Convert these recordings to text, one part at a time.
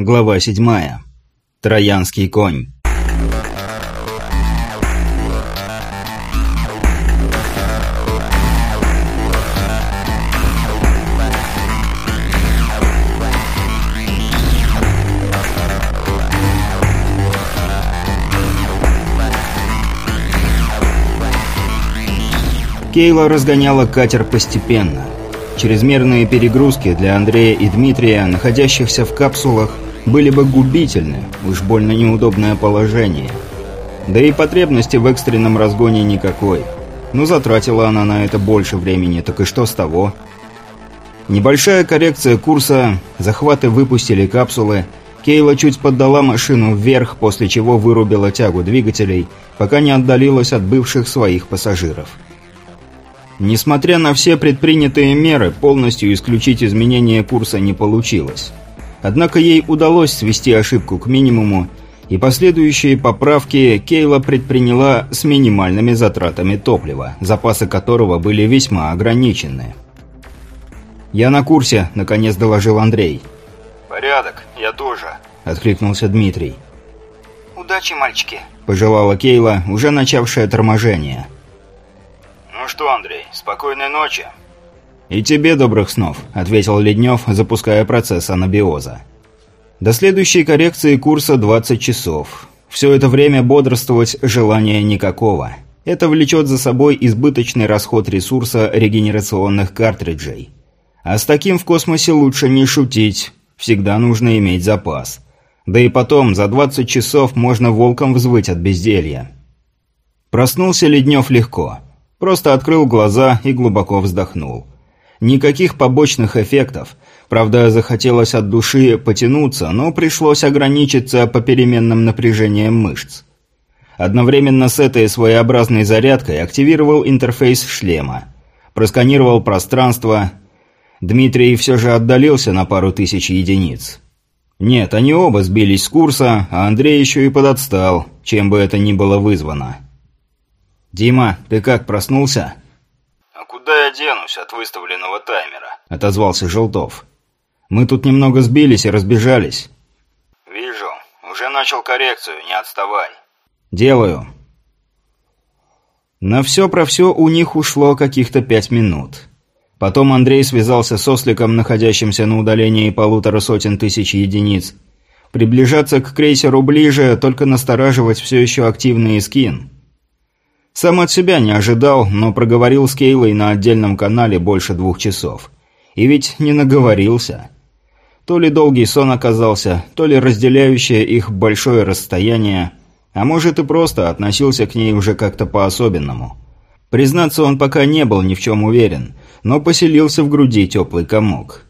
Глава 7. Троянский конь. Кейла разгоняла катер постепенно. Чрезмерные перегрузки для Андрея и Дмитрия, находящихся в капсулах, были бы губительны, уж больно неудобное положение. Да и потребности в экстренном разгоне никакой. Ну, затратила она на это больше времени, так и что с того? Небольшая коррекция курса, захваты выпустили капсулы, Кейла чуть поддала машину вверх, после чего вырубила тягу двигателей, пока не отдалилась от бывших своих пассажиров. Несмотря на все предпринятые меры, полностью исключить изменение курса не получилось. Однако ей удалось свести ошибку к минимуму, и последующие поправки Кейла предприняла с минимальными затратами топлива, запасы которого были весьма ограничены. «Я на курсе», — наконец доложил Андрей. «Порядок, я тоже», — откликнулся Дмитрий. «Удачи, мальчики», — пожелала Кейла, уже начавшая торможение. «Ну что, Андрей, спокойной ночи». «И тебе добрых снов», — ответил Леднев, запуская процесс анабиоза. До следующей коррекции курса 20 часов. Все это время бодрствовать желания никакого. Это влечет за собой избыточный расход ресурса регенерационных картриджей. А с таким в космосе лучше не шутить, всегда нужно иметь запас. Да и потом, за 20 часов можно волком взвыть от безделья. Проснулся Леднев легко. Просто открыл глаза и глубоко вздохнул. Никаких побочных эффектов. Правда, захотелось от души потянуться, но пришлось ограничиться попеременным напряжением мышц. Одновременно с этой своеобразной зарядкой активировал интерфейс шлема. Просканировал пространство. Дмитрий все же отдалился на пару тысяч единиц. Нет, они оба сбились с курса, а Андрей еще и подотстал, чем бы это ни было вызвано. «Дима, ты как, проснулся?» Куда я денусь от выставленного таймера?» – отозвался Желтов. «Мы тут немного сбились и разбежались». «Вижу. Уже начал коррекцию, не отставай». «Делаю». На все про все у них ушло каких-то пять минут. Потом Андрей связался с осликом, находящимся на удалении полутора сотен тысяч единиц. Приближаться к крейсеру ближе, только настораживать все еще активный скин. Сам от себя не ожидал, но проговорил с Кейлой на отдельном канале больше двух часов. И ведь не наговорился. То ли долгий сон оказался, то ли разделяющее их большое расстояние, а может и просто относился к ней уже как-то по-особенному. Признаться, он пока не был ни в чем уверен, но поселился в груди теплый комок.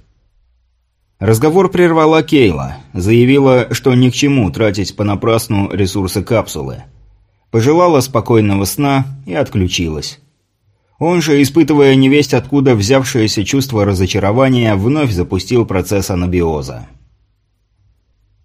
Разговор прервала Кейла, заявила, что ни к чему тратить понапрасну ресурсы капсулы – пожелала спокойного сна и отключилась. Он же, испытывая невесть откуда взявшееся чувство разочарования, вновь запустил процесс анабиоза.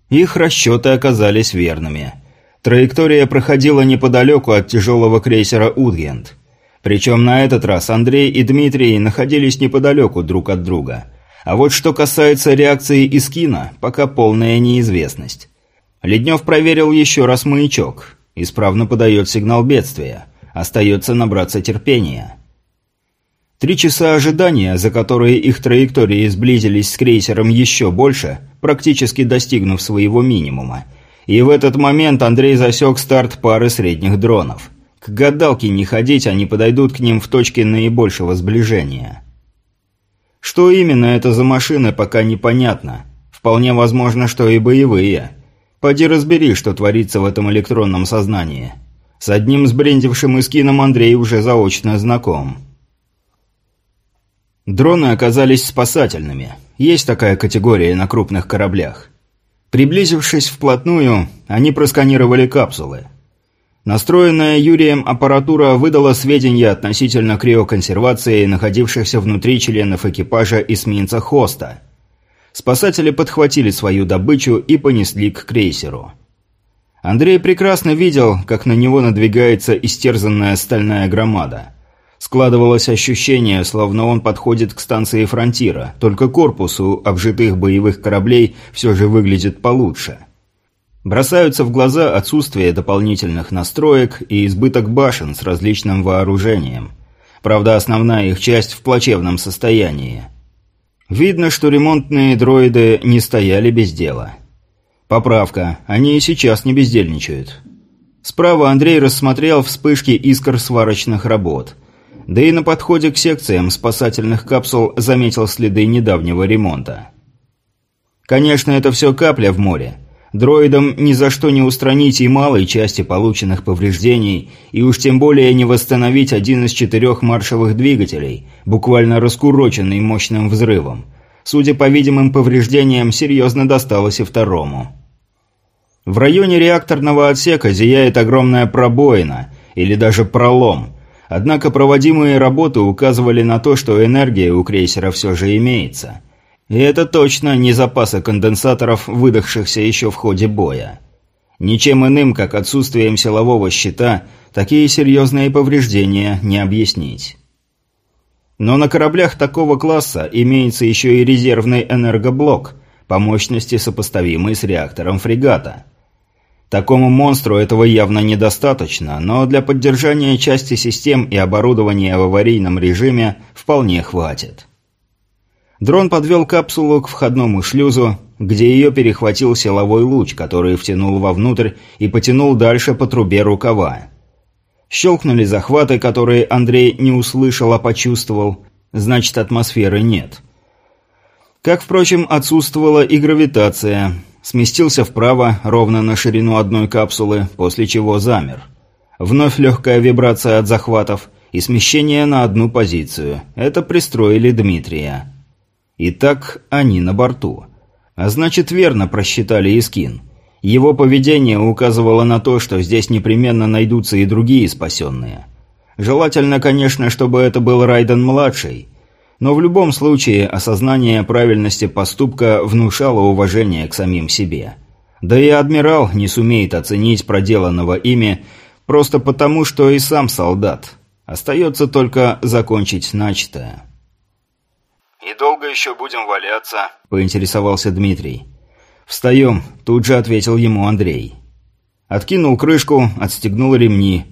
Их расчеты оказались верными. Траектория проходила неподалеку от тяжелого крейсера «Удгент». Причем на этот раз Андрей и Дмитрий находились неподалеку друг от друга. А вот что касается реакции Искина, пока полная неизвестность. Леднев проверил еще раз маячок – Исправно подает сигнал бедствия. Остается набраться терпения. Три часа ожидания, за которые их траектории сблизились с крейсером еще больше, практически достигнув своего минимума. И в этот момент Андрей засек старт пары средних дронов. К гадалке не ходить, они подойдут к ним в точке наибольшего сближения. Что именно это за машины, пока непонятно. Вполне возможно, что и боевые – Поди разбери, что творится в этом электронном сознании. С одним сбрендившим эскином Андрей уже заочно знаком. Дроны оказались спасательными. Есть такая категория на крупных кораблях. Приблизившись вплотную, они просканировали капсулы. Настроенная Юрием аппаратура выдала сведения относительно криоконсервации находившихся внутри членов экипажа эсминца Хоста – Спасатели подхватили свою добычу и понесли к крейсеру. Андрей прекрасно видел, как на него надвигается истерзанная стальная громада. Складывалось ощущение, словно он подходит к станции «Фронтира», только корпус у обжитых боевых кораблей все же выглядит получше. Бросаются в глаза отсутствие дополнительных настроек и избыток башен с различным вооружением. Правда, основная их часть в плачевном состоянии. Видно, что ремонтные дроиды не стояли без дела. Поправка, они и сейчас не бездельничают. Справа Андрей рассмотрел вспышки искр сварочных работ – да и на подходе к секциям спасательных капсул заметил следы недавнего ремонта. Конечно, это все капля в море. Дроидам ни за что не устранить и малой части полученных повреждений, и уж тем более не восстановить один из четырех маршевых двигателей, буквально раскуроченный мощным взрывом. Судя по видимым повреждениям, серьезно досталось и второму. В районе реакторного отсека зияет огромная пробоина, или даже пролом, Однако проводимые работы указывали на то, что энергия у крейсера все же имеется. И это точно не запасы конденсаторов, выдохшихся еще в ходе боя. Ничем иным, как отсутствием силового щита, такие серьезные повреждения не объяснить. Но на кораблях такого класса имеется еще и резервный энергоблок, по мощности сопоставимый с реактором фрегата. Такому монстру этого явно недостаточно, но для поддержания части систем и оборудования в аварийном режиме вполне хватит. Дрон подвел капсулу к входному шлюзу, где ее перехватил силовой луч, который втянул вовнутрь и потянул дальше по трубе рукава. Щелкнули захваты, которые Андрей не услышал, а почувствовал. Значит, атмосферы нет. Как, впрочем, отсутствовала и гравитация – сместился вправо, ровно на ширину одной капсулы, после чего замер. Вновь легкая вибрация от захватов и смещение на одну позицию. Это пристроили Дмитрия. Итак, они на борту. А значит, верно просчитали Искин. Его поведение указывало на то, что здесь непременно найдутся и другие спасенные. Желательно, конечно, чтобы это был Райден-младший – но в любом случае осознание правильности поступка внушало уважение к самим себе. Да и адмирал не сумеет оценить проделанного ими просто потому, что и сам солдат. Остается только закончить начатое. «И долго еще будем валяться?» – поинтересовался Дмитрий. «Встаем», – тут же ответил ему Андрей. Откинул крышку, отстегнул ремни.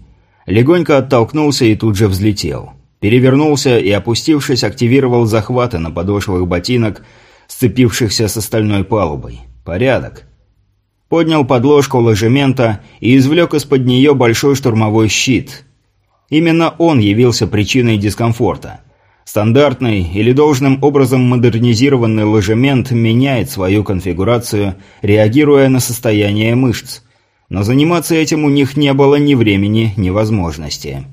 Легонько оттолкнулся и тут же взлетел. Перевернулся и, опустившись, активировал захваты на подошвах ботинок, сцепившихся с остальной палубой. Порядок. Поднял подложку ложемента и извлек из-под нее большой штурмовой щит. Именно он явился причиной дискомфорта. Стандартный или должным образом модернизированный ложемент меняет свою конфигурацию, реагируя на состояние мышц. Но заниматься этим у них не было ни времени, ни возможности.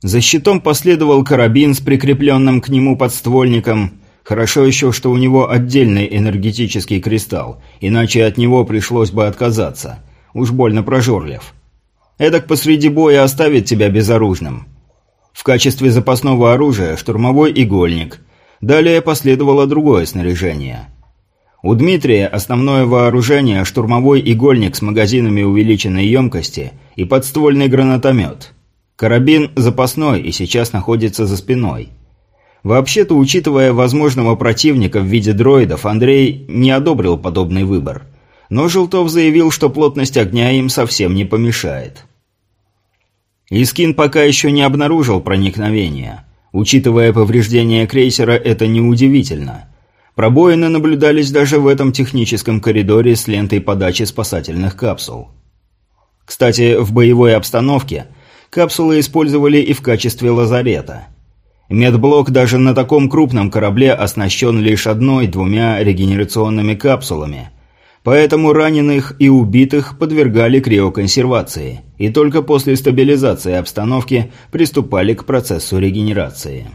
За щитом последовал карабин с прикрепленным к нему подствольником. Хорошо еще, что у него отдельный энергетический кристалл, иначе от него пришлось бы отказаться. Уж больно прожорлив. Эдак посреди боя оставит тебя безоружным. В качестве запасного оружия штурмовой игольник. Далее последовало другое снаряжение. У Дмитрия основное вооружение – штурмовой игольник с магазинами увеличенной емкости и подствольный гранатомет – Карабин запасной и сейчас находится за спиной. Вообще-то, учитывая возможного противника в виде дроидов, Андрей не одобрил подобный выбор. Но Желтов заявил, что плотность огня им совсем не помешает. Искин пока еще не обнаружил проникновения. Учитывая повреждения крейсера, это неудивительно. Пробоины наблюдались даже в этом техническом коридоре с лентой подачи спасательных капсул. Кстати, в боевой обстановке – Капсулы использовали и в качестве лазарета. Медблок даже на таком крупном корабле оснащен лишь одной-двумя регенерационными капсулами. Поэтому раненых и убитых подвергали криоконсервации, и только после стабилизации обстановки приступали к процессу регенерации.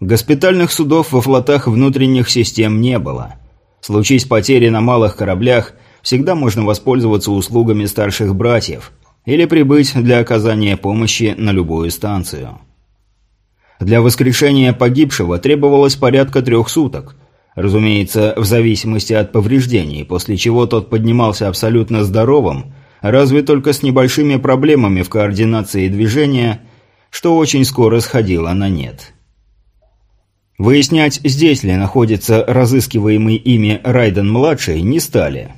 Госпитальных судов во флотах внутренних систем не было. Случись потери на малых кораблях, всегда можно воспользоваться услугами старших братьев – или прибыть для оказания помощи на любую станцию. Для воскрешения погибшего требовалось порядка трех суток, разумеется, в зависимости от повреждений, после чего тот поднимался абсолютно здоровым, разве только с небольшими проблемами в координации движения, что очень скоро сходило на нет. Выяснять, здесь ли находится разыскиваемый ими Райден-младший, не стали.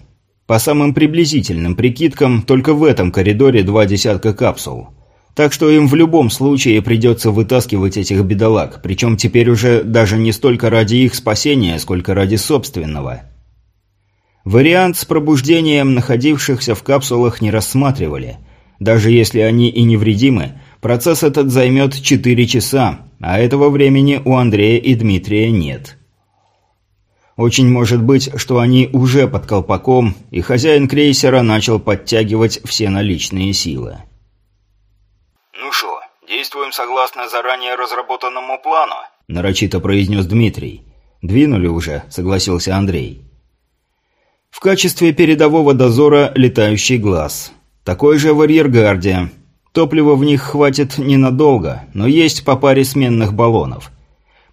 По самым приблизительным прикидкам, только в этом коридоре два десятка капсул. Так что им в любом случае придется вытаскивать этих бедолаг, причем теперь уже даже не столько ради их спасения, сколько ради собственного. Вариант с пробуждением находившихся в капсулах не рассматривали. Даже если они и невредимы, процесс этот займет 4 часа, а этого времени у Андрея и Дмитрия нет. Очень может быть, что они уже под колпаком, и хозяин крейсера начал подтягивать все наличные силы. «Ну что, действуем согласно заранее разработанному плану?» – нарочито произнес Дмитрий. «Двинули уже», – согласился Андрей. В качестве передового дозора летающий глаз. Такой же в арьергарде. Топлива в них хватит ненадолго, но есть по паре сменных баллонов.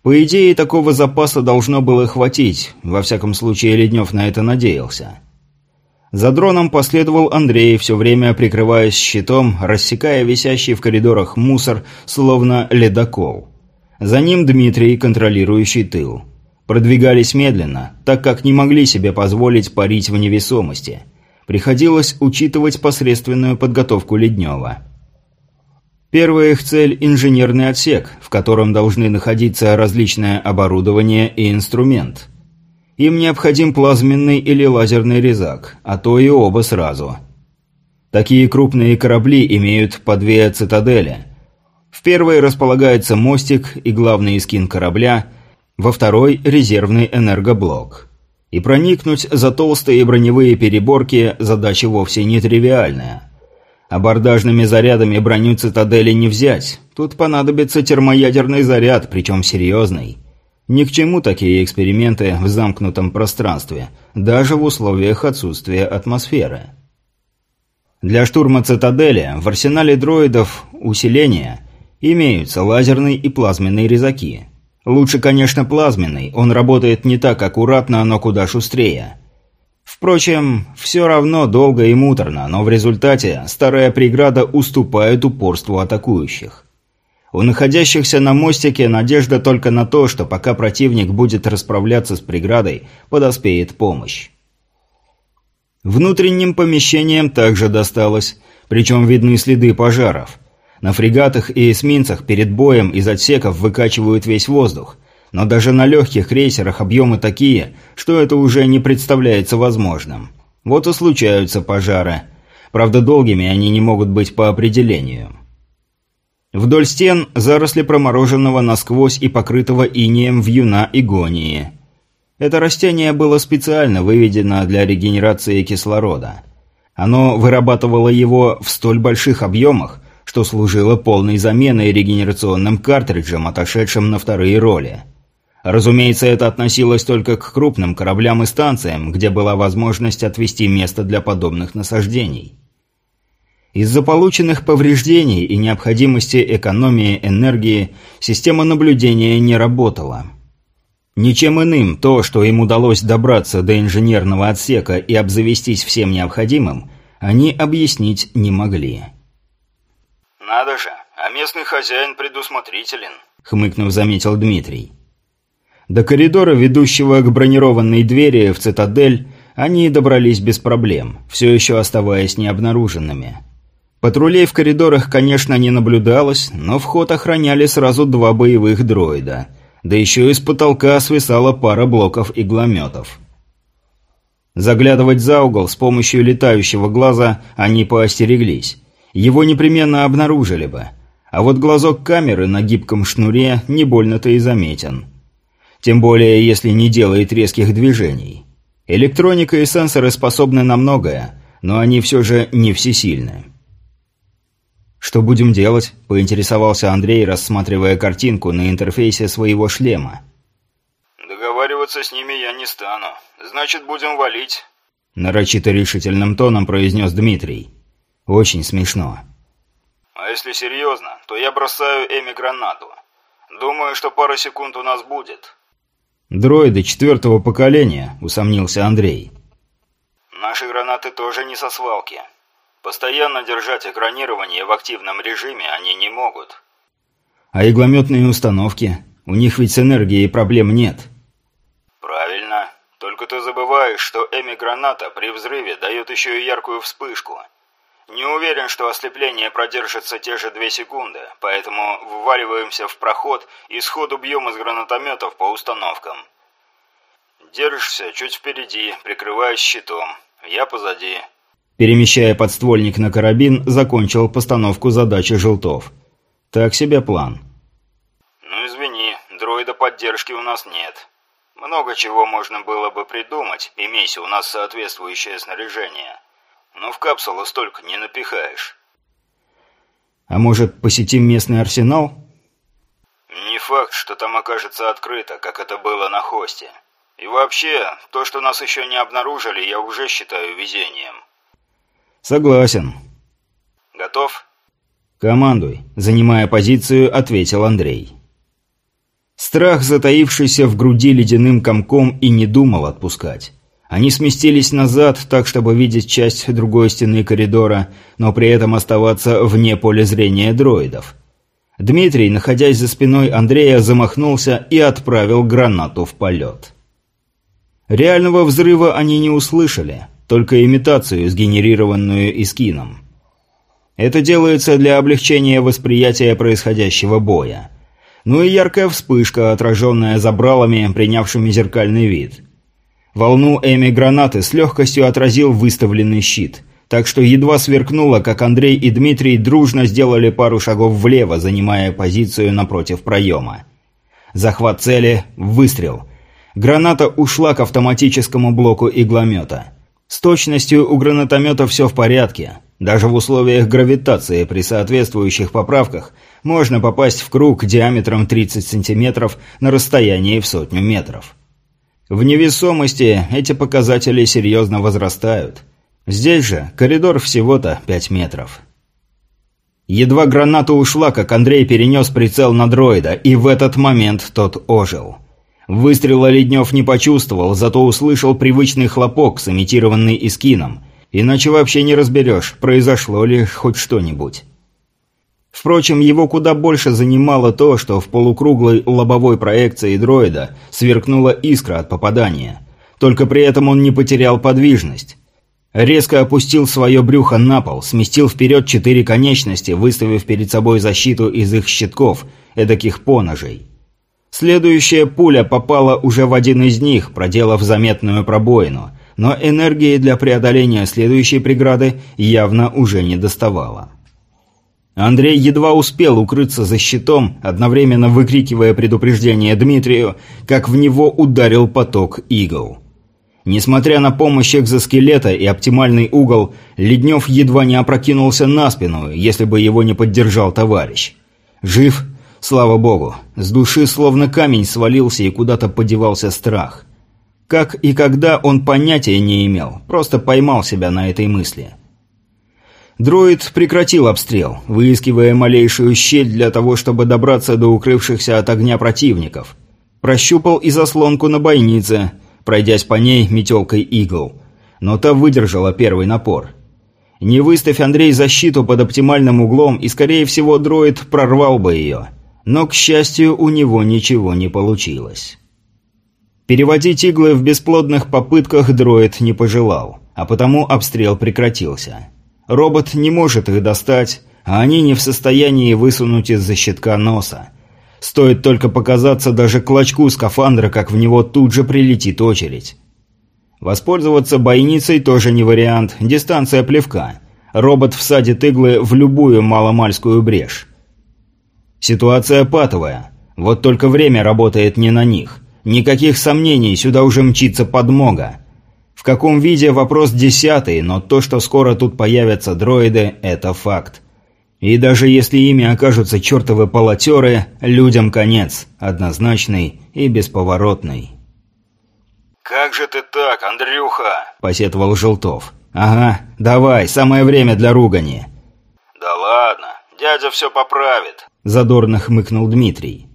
По идее, такого запаса должно было хватить, во всяком случае Леднев на это надеялся. За дроном последовал Андрей, все время прикрываясь щитом, рассекая висящий в коридорах мусор, словно ледокол. За ним Дмитрий, контролирующий тыл. Продвигались медленно, так как не могли себе позволить парить в невесомости. Приходилось учитывать посредственную подготовку Леднева. Первая их цель – инженерный отсек, в котором должны находиться различное оборудование и инструмент. Им необходим плазменный или лазерный резак, а то и оба сразу. Такие крупные корабли имеют по две цитадели. В первой располагается мостик и главный скин корабля, во второй – резервный энергоблок. И проникнуть за толстые броневые переборки – задача вовсе не тривиальная – Абордажными зарядами броню цитадели не взять. Тут понадобится термоядерный заряд, причем серьезный. Ни к чему такие эксперименты в замкнутом пространстве, даже в условиях отсутствия атмосферы. Для штурма цитадели в арсенале дроидов усиления имеются лазерный и плазменный резаки. Лучше, конечно, плазменный, он работает не так аккуратно, но куда шустрее. Впрочем, все равно долго и муторно, но в результате старая преграда уступает упорству атакующих. У находящихся на мостике надежда только на то, что пока противник будет расправляться с преградой, подоспеет помощь. Внутренним помещениям также досталось, причем видны следы пожаров. На фрегатах и эсминцах перед боем из отсеков выкачивают весь воздух – но даже на легких крейсерах объемы такие, что это уже не представляется возможным. Вот и случаются пожары. Правда, долгими они не могут быть по определению. Вдоль стен заросли промороженного насквозь и покрытого инеем вьюна игонии. Это растение было специально выведено для регенерации кислорода. Оно вырабатывало его в столь больших объемах, что служило полной заменой регенерационным картриджам, отошедшим на вторые роли. Разумеется, это относилось только к крупным кораблям и станциям, где была возможность отвести место для подобных насаждений. Из-за полученных повреждений и необходимости экономии энергии система наблюдения не работала. Ничем иным то, что им удалось добраться до инженерного отсека и обзавестись всем необходимым, они объяснить не могли. «Надо же, а местный хозяин предусмотрителен», — хмыкнув, заметил Дмитрий. До коридора, ведущего к бронированной двери в цитадель, они добрались без проблем, все еще оставаясь необнаруженными. Патрулей в коридорах, конечно, не наблюдалось, но вход охраняли сразу два боевых дроида. Да еще из потолка свисала пара блоков иглометов. Заглядывать за угол с помощью летающего глаза они поостереглись. Его непременно обнаружили бы. А вот глазок камеры на гибком шнуре не больно-то и заметен. Тем более, если не делает резких движений. Электроника и сенсоры способны на многое, но они все же не всесильны. «Что будем делать?» – поинтересовался Андрей, рассматривая картинку на интерфейсе своего шлема. «Договариваться с ними я не стану. Значит, будем валить», – нарочито решительным тоном произнес Дмитрий. «Очень смешно». «А если серьезно, то я бросаю Эми гранату. Думаю, что пара секунд у нас будет. «Дроиды четвертого поколения», — усомнился Андрей. «Наши гранаты тоже не со свалки. Постоянно держать экранирование в активном режиме они не могут». А иглометные установки? У них ведь с энергией проблем нет. Правильно. Только ты забываешь, что Эми-граната при взрыве дает еще и яркую вспышку. Не уверен, что ослепление продержится те же две секунды, поэтому вваливаемся в проход и сходу бьем из гранатометов по установкам. Держишься чуть впереди, прикрываясь щитом. Я позади. Перемещая подствольник на карабин, закончил постановку задачи желтов. Так себе план. Ну извини, дроида поддержки у нас нет. Много чего можно было бы придумать, имейся у нас соответствующее снаряжение. Но в капсулу столько не напихаешь. А может, посетим местный арсенал? Не факт, что там окажется открыто, как это было на хосте. И вообще, то, что нас еще не обнаружили, я уже считаю везением. «Согласен». «Готов?» «Командуй», — занимая позицию, ответил Андрей. Страх, затаившийся в груди ледяным комком, и не думал отпускать. Они сместились назад, так чтобы видеть часть другой стены коридора, но при этом оставаться вне поля зрения дроидов. Дмитрий, находясь за спиной Андрея, замахнулся и отправил гранату в полет. Реального взрыва они не услышали – только имитацию, сгенерированную Искином. Это делается для облегчения восприятия происходящего боя. Ну и яркая вспышка, отраженная забралами, принявшими зеркальный вид. Волну Эми-гранаты с легкостью отразил выставленный щит, так что едва сверкнуло, как Андрей и Дмитрий дружно сделали пару шагов влево, занимая позицию напротив проема. Захват цели, выстрел. Граната ушла к автоматическому блоку игломета. С точностью у гранатомета все в порядке. Даже в условиях гравитации при соответствующих поправках можно попасть в круг диаметром 30 сантиметров на расстоянии в сотню метров. В невесомости эти показатели серьезно возрастают. Здесь же коридор всего-то 5 метров. Едва граната ушла, как Андрей перенес прицел на дроида, и в этот момент тот ожил. Выстрела Леднев не почувствовал, зато услышал привычный хлопок, сымитированный Искином. Иначе вообще не разберешь, произошло ли хоть что-нибудь. Впрочем, его куда больше занимало то, что в полукруглой лобовой проекции дроида сверкнула искра от попадания. Только при этом он не потерял подвижность. Резко опустил свое брюхо на пол, сместил вперед четыре конечности, выставив перед собой защиту из их щитков, эдаких поножей. Следующая пуля попала уже в один из них, проделав заметную пробоину, но энергии для преодоления следующей преграды явно уже не доставало. Андрей едва успел укрыться за щитом, одновременно выкрикивая предупреждение Дмитрию, как в него ударил поток игл. Несмотря на помощь экзоскелета и оптимальный угол, Леднев едва не опрокинулся на спину, если бы его не поддержал товарищ. Жив – Слава богу, с души словно камень свалился и куда-то подевался страх. Как и когда он понятия не имел, просто поймал себя на этой мысли. Дроид прекратил обстрел, выискивая малейшую щель для того, чтобы добраться до укрывшихся от огня противников. Прощупал и заслонку на бойнице, пройдясь по ней метелкой игл. Но та выдержала первый напор. Не выставь Андрей защиту под оптимальным углом, и, скорее всего, дроид прорвал бы ее. Но, к счастью, у него ничего не получилось. Переводить иглы в бесплодных попытках дроид не пожелал, а потому обстрел прекратился. Робот не может их достать, а они не в состоянии высунуть из-за щитка носа. Стоит только показаться даже клочку скафандра, как в него тут же прилетит очередь. Воспользоваться бойницей тоже не вариант, дистанция плевка. Робот всадит иглы в любую маломальскую брешь. Ситуация патовая. Вот только время работает не на них. Никаких сомнений, сюда уже мчится подмога. В каком виде вопрос десятый, но то, что скоро тут появятся дроиды, это факт. И даже если ими окажутся чертовы полотеры, людям конец, однозначный и бесповоротный. «Как же ты так, Андрюха?» – посетовал Желтов. «Ага, давай, самое время для ругани». «Да ладно, дядя все поправит», – задорно хмыкнул Дмитрий.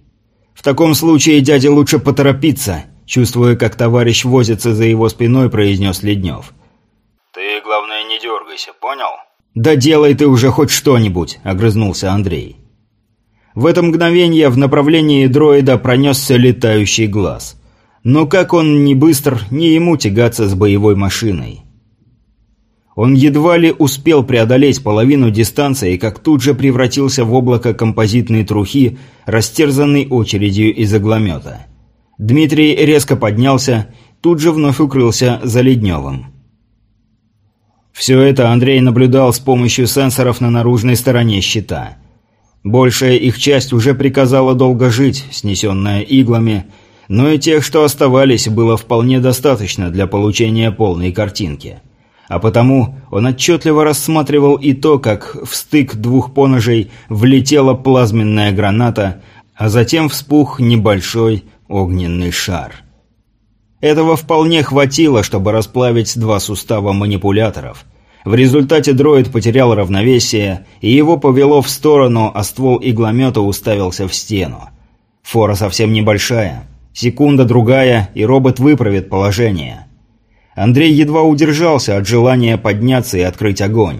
«В таком случае дяде лучше поторопиться», – чувствуя, как товарищ возится за его спиной, произнес Леднев. «Ты, главное, не дергайся, понял?» «Да делай ты уже хоть что-нибудь», – огрызнулся Андрей. В это мгновение в направлении дроида пронесся летающий глаз. Но как он не быстр, не ему тягаться с боевой машиной. Он едва ли успел преодолеть половину дистанции, как тут же превратился в облако композитной трухи, растерзанной очередью из огломета. Дмитрий резко поднялся, тут же вновь укрылся за Ледневым. Все это Андрей наблюдал с помощью сенсоров на наружной стороне щита. Большая их часть уже приказала долго жить, снесенная иглами, но и тех, что оставались, было вполне достаточно для получения полной картинки – а потому он отчетливо рассматривал и то, как в стык двух поножей влетела плазменная граната, а затем вспух небольшой огненный шар. Этого вполне хватило, чтобы расплавить два сустава манипуляторов. В результате дроид потерял равновесие, и его повело в сторону, а ствол игломета уставился в стену. Фора совсем небольшая. Секунда-другая, и робот выправит положение. Андрей едва удержался от желания подняться и открыть огонь.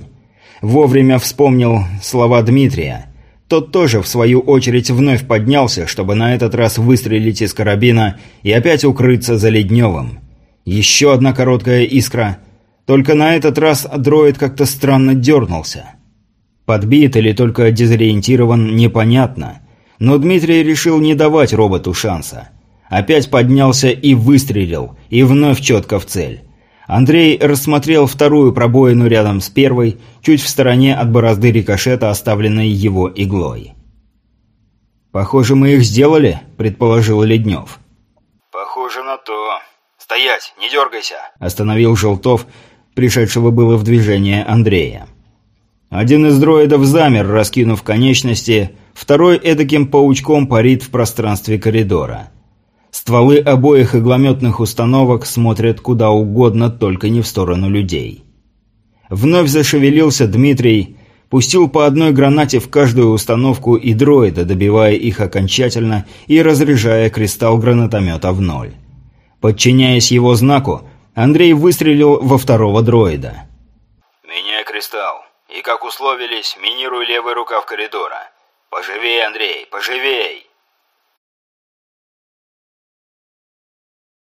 Вовремя вспомнил слова Дмитрия. Тот тоже, в свою очередь, вновь поднялся, чтобы на этот раз выстрелить из карабина и опять укрыться за Ледневым. Еще одна короткая искра. Только на этот раз дроид как-то странно дернулся. Подбит или только дезориентирован, непонятно. Но Дмитрий решил не давать роботу шанса. Опять поднялся и выстрелил, и вновь четко в цель. Андрей рассмотрел вторую пробоину рядом с первой, чуть в стороне от борозды рикошета, оставленной его иглой. «Похоже, мы их сделали», – предположил Леднев. «Похоже на то. Стоять, не дергайся!» – остановил Желтов, пришедшего было в движение Андрея. Один из дроидов замер, раскинув конечности, второй эдаким паучком парит в пространстве коридора. Стволы обоих иглометных установок смотрят куда угодно, только не в сторону людей. Вновь зашевелился Дмитрий, пустил по одной гранате в каждую установку и дроида, добивая их окончательно и разряжая кристалл гранатомета в ноль. Подчиняясь его знаку, Андрей выстрелил во второго дроида. «Меняй кристалл. И, как условились, минируй левый рукав коридора. Поживей, Андрей, поживей!»